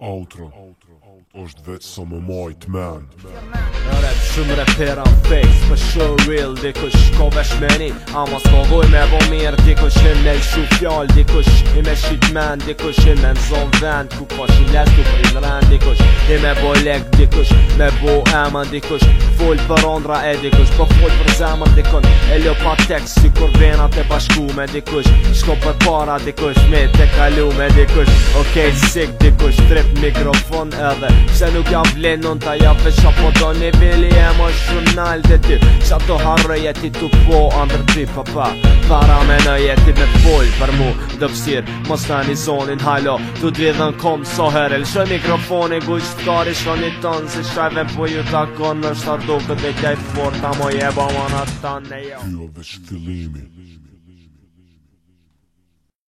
Outro është vetë sa më majt men Në rap shumë rapera face Për shumë real Dikë shko vesh meni Ama s'ko me bo shumë fjallë Dikush i me shqit men Dikush i me mëzon vend Ku pa që les du prit në rend Dikush i me bo lek Dikush me bo emën Dikush full për andra e dikush Po full për zemër dikon E lë pa Si kur venat e bashku me dikush Shko për para dikush Me te kalu me dikush Okej okay, sik dikush Trip mikrofon edhe Se nuk jam vlenon Ta jafe shapo do një vili E më shumë nalë dhe ty Qa të harë jeti tu po Andër ty papa Para me në jeti me full Për mu dëfësir Mos të një zonin halo Tu dvje dhe komë so herë Lëshë mikrofoni gujtë të kari Shko një tonë Si shajve po ju të akonë Në shtar duke dhe kjaj fort Ta mo jeba ma në tanë të në jo Kjo dhe shtilimi